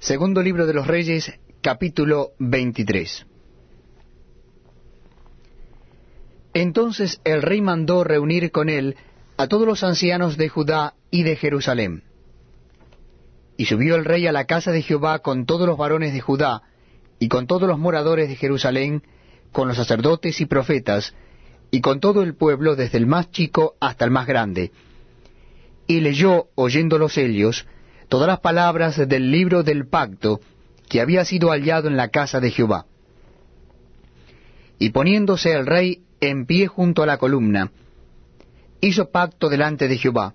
Segundo libro de los Reyes, capítulo 23. Entonces el rey mandó reunir con él a todos los ancianos de Judá y de Jerusalén. Y subió el rey a la casa de Jehová con todos los varones de Judá y con todos los moradores de Jerusalén, con los sacerdotes y profetas, y con todo el pueblo desde el más chico hasta el más grande. Y leyó, oyéndolos ellos, todas las palabras del libro del pacto que había sido hallado en la casa de Jehová. Y poniéndose el rey en pie junto a la columna, hizo pacto delante de Jehová,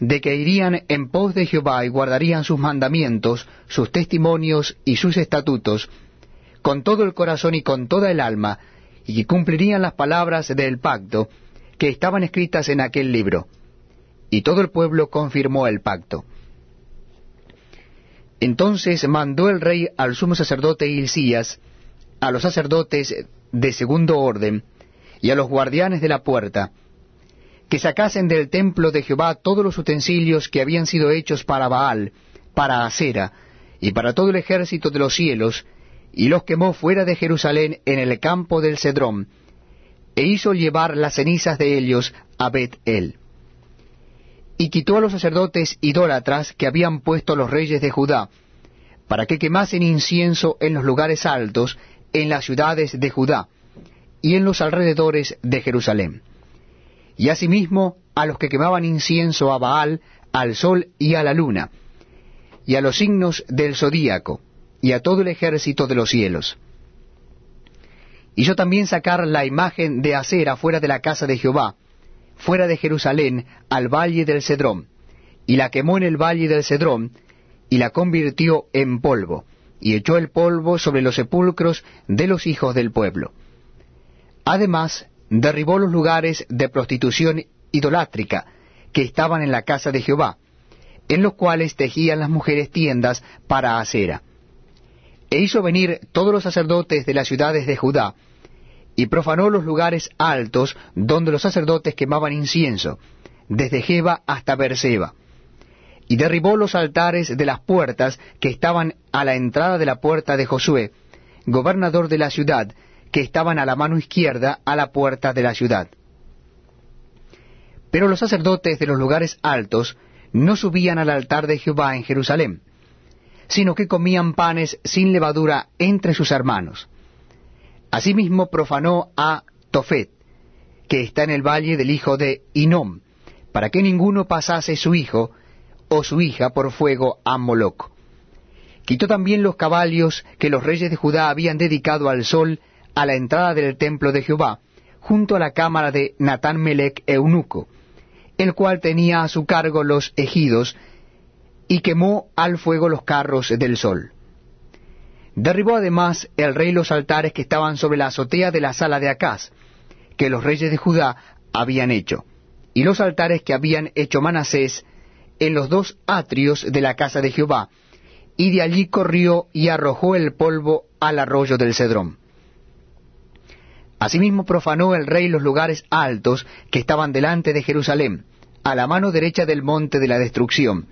de que irían en pos de Jehová y guardarían sus mandamientos, sus testimonios y sus estatutos, con todo el corazón y con toda el alma, y cumplirían las palabras del pacto que estaban escritas en aquel libro. Y todo el pueblo confirmó el pacto. Entonces mandó el rey al sumo sacerdote Hilcías, a los sacerdotes de segundo orden, y a los guardianes de la puerta, que sacasen del templo de Jehová todos los utensilios que habían sido hechos para Baal, para Acera, y para todo el ejército de los cielos, y los quemó fuera de Jerusalén en el campo del Cedrón, e hizo llevar las cenizas de ellos a Bet-El y quitó a los sacerdotes idólatras que habían puesto los reyes de Judá, para que quemasen incienso en los lugares altos, en las ciudades de Judá, y en los alrededores de Jerusalén. Y asimismo a los que quemaban incienso a Baal, al sol y a la luna, y a los signos del zodíaco, y a todo el ejército de los cielos. Hizo también sacar la imagen de acera fuera de la casa de Jehová, fuera de Jerusalén al valle del Cedrón, y la quemó en el valle del Cedrón, y la convirtió en polvo, y echó el polvo sobre los sepulcros de los hijos del pueblo. Además, derribó los lugares de prostitución idolátrica que estaban en la casa de Jehová, en los cuales tejían las mujeres tiendas para acera. E hizo venir todos los sacerdotes de las ciudades de Judá, y profanó los lugares altos donde los sacerdotes quemaban incienso, desde Jeba hasta Berseba, y derribó los altares de las puertas que estaban a la entrada de la puerta de Josué, gobernador de la ciudad, que estaban a la mano izquierda a la puerta de la ciudad. Pero los sacerdotes de los lugares altos no subían al altar de Jehová en Jerusalén, sino que comían panes sin levadura entre sus hermanos Asimismo profanó a Tofet, que está en el valle del hijo de Inom, para que ninguno pasase su hijo o su hija por fuego a Moloc. Quitó también los caballos que los reyes de Judá habían dedicado al sol a la entrada del templo de Jehová, junto a la cámara de Natán Melech eunuco, el cual tenía a su cargo los ejidos, y quemó al fuego los carros del sol. Derribó además el rey los altares que estaban sobre la azotea de la sala de Acaz, que los reyes de Judá habían hecho, y los altares que habían hecho Manasés en los dos atrios de la casa de Jehová, y de allí corrió y arrojó el polvo al arroyo del Cedrón. Asimismo profanó el rey los lugares altos que estaban delante de Jerusalén, a la mano derecha del monte de la destrucción,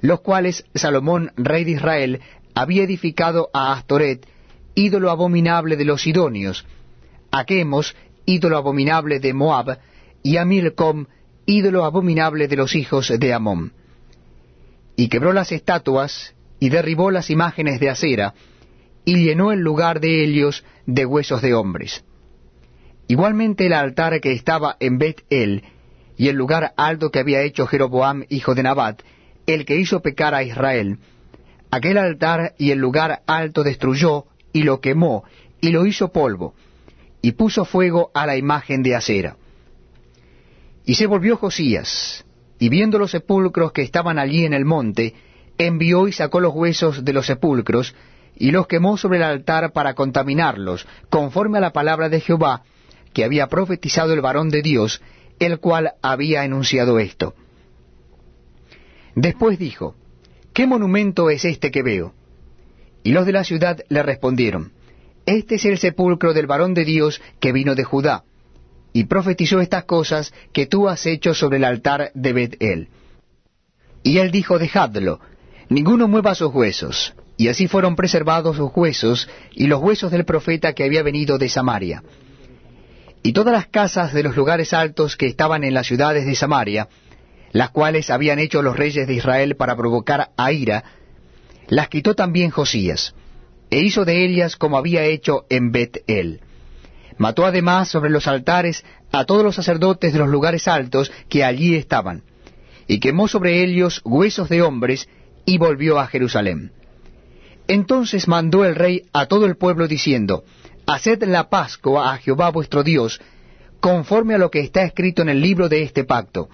los cuales Salomón, rey de Israel, había edificado a Astoret, ídolo abominable de los sidonios, a Quemos, ídolo abominable de Moab, y a Milcom, ídolo abominable de los hijos de Amón. Y quebró las estatuas, y derribó las imágenes de acera, y llenó el lugar de Helios de huesos de hombres. Igualmente el altar que estaba en Bet-El, y el lugar alto que había hecho Jeroboam, hijo de Nabat, el que hizo pecar a Israel, Aquel altar y el lugar alto destruyó y lo quemó y lo hizo polvo, y puso fuego a la imagen de acera. Y se volvió Josías, y viendo los sepulcros que estaban allí en el monte, envió y sacó los huesos de los sepulcros, y los quemó sobre el altar para contaminarlos, conforme a la palabra de Jehová, que había profetizado el varón de Dios, el cual había enunciado esto. Después dijo, ¿qué monumento es este que veo? Y los de la ciudad le respondieron, Este es el sepulcro del varón de Dios que vino de Judá, y profetizó estas cosas que tú has hecho sobre el altar de Bet-El. Y él dijo, Dejadlo, ninguno mueva sus huesos, y así fueron preservados sus huesos y los huesos del profeta que había venido de Samaria. Y todas las casas de los lugares altos que estaban en las ciudades de Samaria, las cuales habían hecho los reyes de Israel para provocar a ira, las quitó también Josías, e hizo de ellas como había hecho en Bet-El. Mató además sobre los altares a todos los sacerdotes de los lugares altos que allí estaban, y quemó sobre ellos huesos de hombres, y volvió a Jerusalén. Entonces mandó el rey a todo el pueblo diciendo, Haced la Pascua a Jehová vuestro Dios, conforme a lo que está escrito en el libro de este pacto.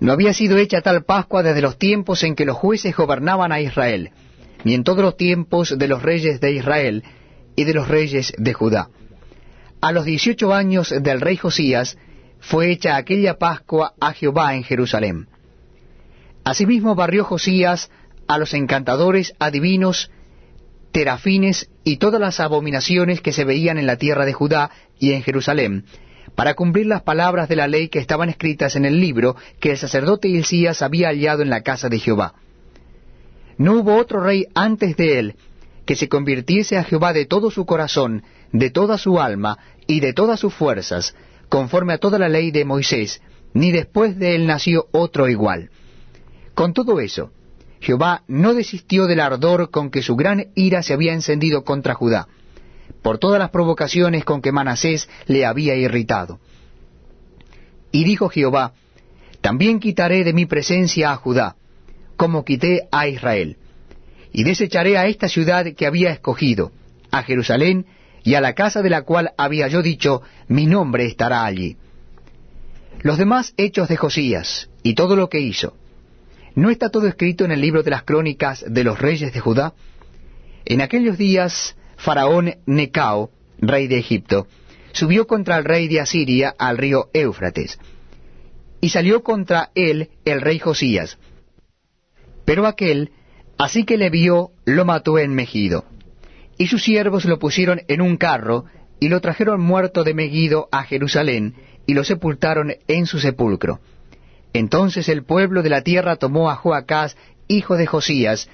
No había sido hecha tal Pascua desde los tiempos en que los jueces gobernaban a Israel, ni en todos los tiempos de los reyes de Israel y de los reyes de Judá. A los dieciocho años del rey Josías fue hecha aquella Pascua a Jehová en Jerusalén. Asimismo barrió Josías a los encantadores, adivinos, terafines y todas las abominaciones que se veían en la tierra de Judá y en Jerusalén, para cumplir las palabras de la ley que estaban escritas en el libro que el sacerdote Hilcías había hallado en la casa de Jehová. No hubo otro rey antes de él que se convirtiese a Jehová de todo su corazón, de toda su alma y de todas sus fuerzas, conforme a toda la ley de Moisés, ni después de él nació otro igual. Con todo eso, Jehová no desistió del ardor con que su gran ira se había encendido contra Judá, por todas las provocaciones con que Manasés le había irritado. Y dijo Jehová, También quitaré de mi presencia a Judá, como quité a Israel, y desecharé a esta ciudad que había escogido, a Jerusalén, y a la casa de la cual había yo dicho, mi nombre estará allí. Los demás hechos de Josías, y todo lo que hizo, ¿No está todo escrito en el libro de las crónicas de los reyes de Judá? En aquellos días, Faraón Necao, rey de Egipto, subió contra el rey de Asiria al río Éufrates, y salió contra él el rey Josías. Pero aquel, así que le vio, lo mató en Megido. Y sus siervos lo pusieron en un carro, y lo trajeron muerto de Megido a Jerusalén, y lo sepultaron en su sepulcro. Entonces el pueblo de la tierra tomó a Joacás, hijo de Josías,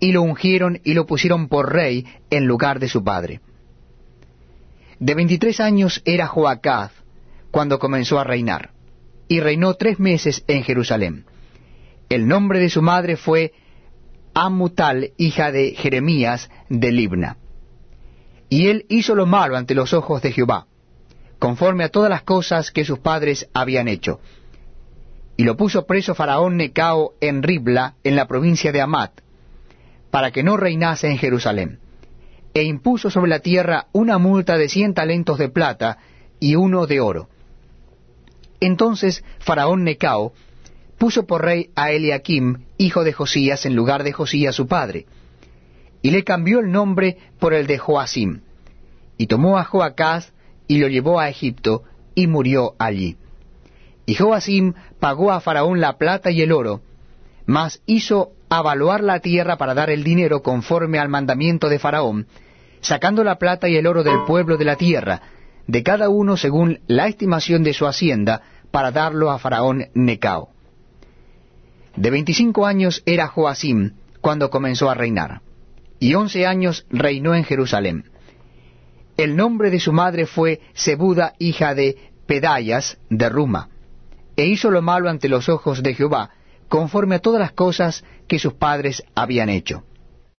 y lo ungieron y lo pusieron por rey en lugar de su padre. De veintitrés años era Joacás cuando comenzó a reinar, y reinó tres meses en Jerusalén. El nombre de su madre fue Amutal, hija de Jeremías de Libna. Y él hizo lo malo ante los ojos de Jehová, conforme a todas las cosas que sus padres habían hecho y lo puso preso Faraón Necao en Ribla, en la provincia de Amat, para que no reinase en Jerusalén, e impuso sobre la tierra una multa de cien talentos de plata y uno de oro. Entonces Faraón Necao puso por rey a Eliakim, hijo de Josías, en lugar de Josías su padre, y le cambió el nombre por el de Joacim, y tomó a Joacás y lo llevó a Egipto, y murió allí. Y Joacim pagó a Faraón la plata y el oro, mas hizo avaluar la tierra para dar el dinero conforme al mandamiento de Faraón, sacando la plata y el oro del pueblo de la tierra, de cada uno según la estimación de su hacienda, para darlo a Faraón Necao. De veinticinco años era Joacim cuando comenzó a reinar, y once años reinó en Jerusalén. El nombre de su madre fue Sebuda, hija de Pedayas de Ruma e hizo lo malo ante los ojos de Jehová, conforme a todas las cosas que sus padres habían hecho.